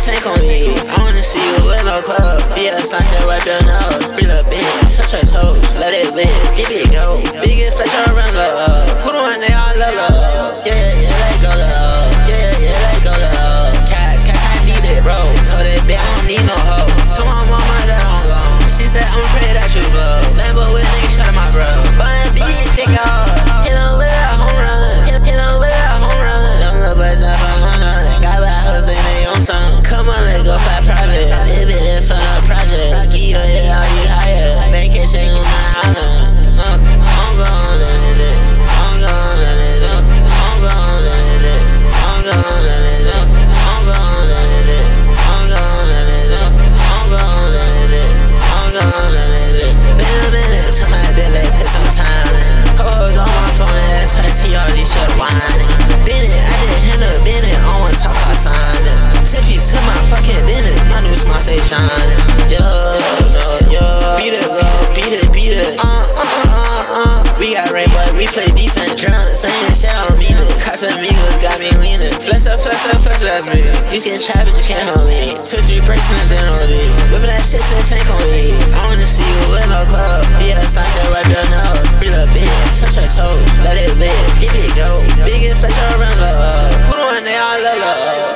tank on me. I wanna see you in no club. Yeah, slime shit, wipe your nose. Breathe up, bitch, touch her toes. Let it win, give it go. Biggest flex around love. Who the one they all love, love? Yeah, yeah, let go, love. Yeah, yeah, let go, love. Cash, cash, I need it, bro. Told that bitch, I don't need no hoe. So my mama that I'm gone. She said, I'm afraid We got rainbow, we play decent drunk, saying shit on me. Casamigos got me leaning. Flex up, flex up, flex up, me. You can try, but you can't hold me. Two, three percent, then on me. Whipping that shit to the tank on me. I wanna see you in no club. Yeah, slime shit, wipe your nose. Breathe up, bitch, touch her toes. Let it live, give it go. Biggest flex around love. Who the one they all love, love?